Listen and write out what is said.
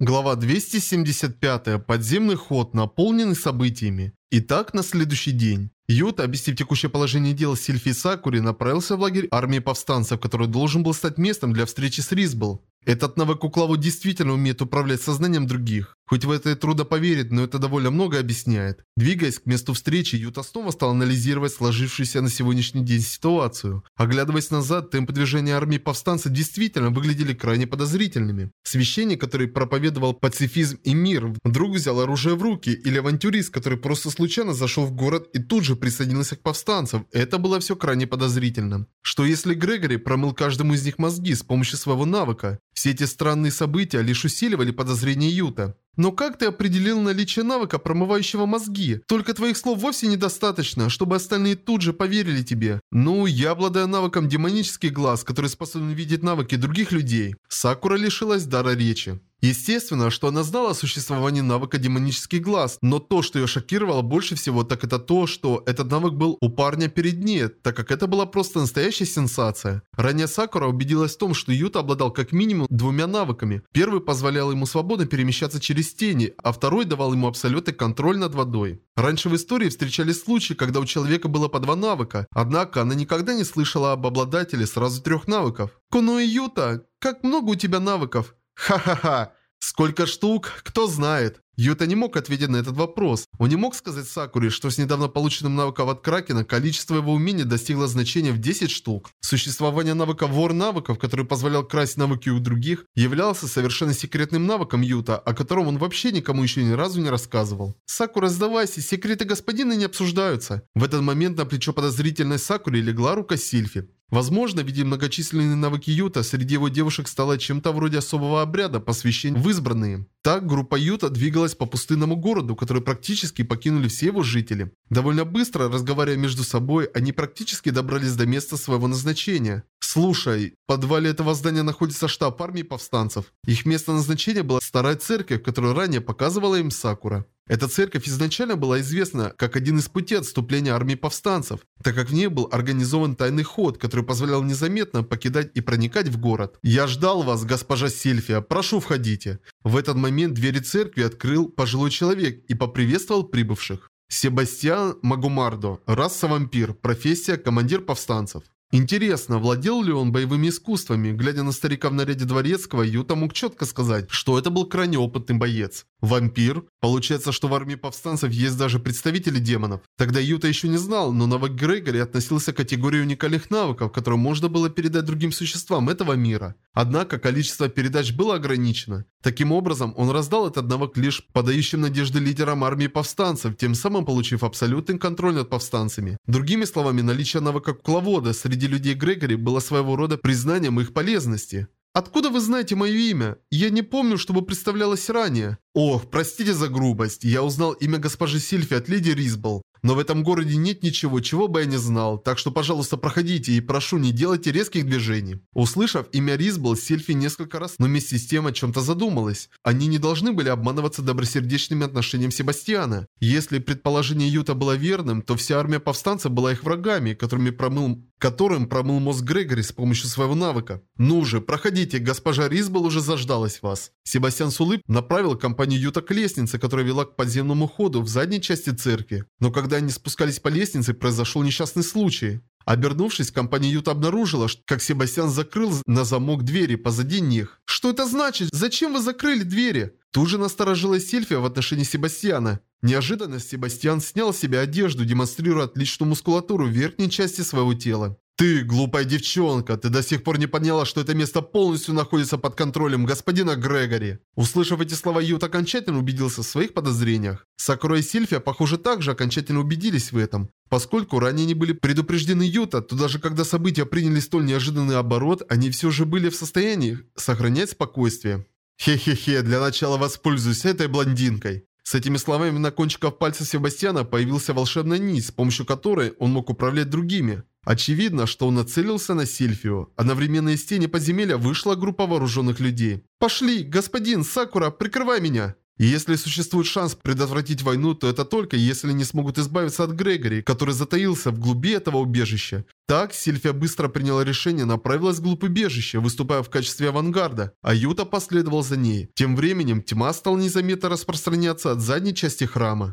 Глава 275. Подземный ход, наполненный событиями. Итак, на следующий день. Юта, объяснив текущее положение дел Сильфи Сакури, направился в лагерь армии повстанцев, который должен был стать местом для встречи с Ризбл. Этот навык Куклаву действительно умеет управлять сознанием других. Хоть в это трудно поверить, но это довольно много объясняет. Двигаясь к месту встречи, Юта снова стал анализировать сложившуюся на сегодняшний день ситуацию. Оглядываясь назад, темпы движения армии повстанцев действительно выглядели крайне подозрительными. Священник, который проповедовал пацифизм и мир, вдруг взял оружие в руки, или авантюрист, который просто случайно зашел в город и тут же присоединился к повстанцам. Это было все крайне подозрительно. Что если Грегори промыл каждому из них мозги с помощью своего навыка? Все эти странные события лишь усиливали подозрения Юта. Но как ты определил наличие навыка, промывающего мозги? Только твоих слов вовсе недостаточно, чтобы остальные тут же поверили тебе. Ну, я обладаю навыком демонический глаз, который способен видеть навыки других людей. Сакура лишилась дара речи. Естественно, что она знала о существовании навыка демонический глаз, но то, что ее шокировало больше всего, так это то, что этот навык был у парня перед ней, так как это была просто настоящая сенсация. Ранее Сакура убедилась в том, что Юта обладал как минимум двумя навыками. Первый позволял ему свободно перемещаться через тени, а второй давал ему абсолютный контроль над водой. Раньше в истории встречались случаи, когда у человека было по два навыка, однако она никогда не слышала об обладателе сразу трех навыков. Куно и Юта, как много у тебя навыков? Ха-ха-ха. Сколько штук? Кто знает. Юта не мог ответить на этот вопрос. Он не мог сказать Сакуре, что с недавно полученным навыком от Кракена количество его умений достигло значения в 10 штук. Существование навыка вор навыков, который позволял красть навыки у других, являлся совершенно секретным навыком Юта, о котором он вообще никому еще ни разу не рассказывал. «Сакура, сдавайся, секреты господина не обсуждаются». В этот момент на плечо подозрительной Сакуре легла рука Сильфи. Возможно, видя многочисленные навыки Юта, среди его девушек стало чем-то вроде особого обряда, посвящения в избранные. Так, группа Юта двигалась по пустынному городу, который практически покинули все его жители. Довольно быстро, разговаривая между собой, они практически добрались до места своего назначения. «Слушай, в подвале этого здания находится штаб армии повстанцев. Их место назначения была старая церковь, которую ранее показывала им Сакура. Эта церковь изначально была известна как один из путей отступления армии повстанцев, так как в ней был организован тайный ход, который позволял незаметно покидать и проникать в город. «Я ждал вас, госпожа Сильфия, прошу входите». В этот момент двери церкви открыл пожилой человек и поприветствовал прибывших. Себастьян Магумардо, раса вампир, профессия командир повстанцев. Интересно, владел ли он боевыми искусствами? Глядя на старика в наряде дворецкого, Юта мог четко сказать, что это был крайне опытный боец. Вампир? Получается, что в армии повстанцев есть даже представители демонов. Тогда Юта еще не знал, но навык Грегори относился к категории уникальных навыков, которые можно было передать другим существам этого мира. Однако количество передач было ограничено. Таким образом, он раздал этот навык лишь подающим надежды лидерам армии повстанцев, тем самым получив абсолютный контроль над повстанцами. Другими словами, наличие навыка кукловода среди среди людей Грегори было своего рода признанием их полезности. «Откуда вы знаете мое имя? Я не помню, чтобы представлялось ранее». «Ох, простите за грубость. Я узнал имя госпожи Сильфи от леди Ризбл. Но в этом городе нет ничего, чего бы я не знал, так что, пожалуйста, проходите и прошу, не делайте резких движений». Услышав имя Ризбл, Сильфи несколько раз, но вместе с тем о чем-то задумалась. Они не должны были обманываться добросердечными отношениями Себастьяна. Если предположение Юта было верным, то вся армия повстанцев была их врагами, которыми промыл которым промыл мозг Грегори с помощью своего навыка. «Ну же, проходите, госпожа Ризбл уже заждалась вас». Себастьян улыб направил компанию Юта к лестнице, которая вела к подземному ходу в задней части церкви. Но когда они спускались по лестнице, произошел несчастный случай. Обернувшись, компания Юта обнаружила, как Себастьян закрыл на замок двери позади них. «Что это значит? Зачем вы закрыли двери?» Тут же насторожилась Сильфия в отношении Себастьяна. Неожиданно Себастьян снял с себя одежду, демонстрируя отличную мускулатуру в верхней части своего тела. «Ты, глупая девчонка, ты до сих пор не поняла, что это место полностью находится под контролем господина Грегори». Услышав эти слова, Ют окончательно убедился в своих подозрениях. Сакура и Сильфия, похоже, также окончательно убедились в этом. Поскольку ранее они были предупреждены Юта, то даже когда события приняли столь неожиданный оборот, они все же были в состоянии сохранять спокойствие. «Хе-хе-хе, для начала воспользуюсь этой блондинкой». С этими словами на кончиках пальца Себастьяна появился волшебная нить, с помощью которой он мог управлять другими. Очевидно, что он нацелился на Сильфию. Одновременно из тени подземелья вышла группа вооруженных людей. «Пошли, господин Сакура, прикрывай меня!» И если существует шанс предотвратить войну, то это только если не смогут избавиться от Грегори, который затаился в глуби этого убежища. Так, Сильфия быстро приняла решение, направилась вглубь убежища, выступая в качестве авангарда, а Юта последовал за ней. Тем временем тьма стала незаметно распространяться от задней части храма.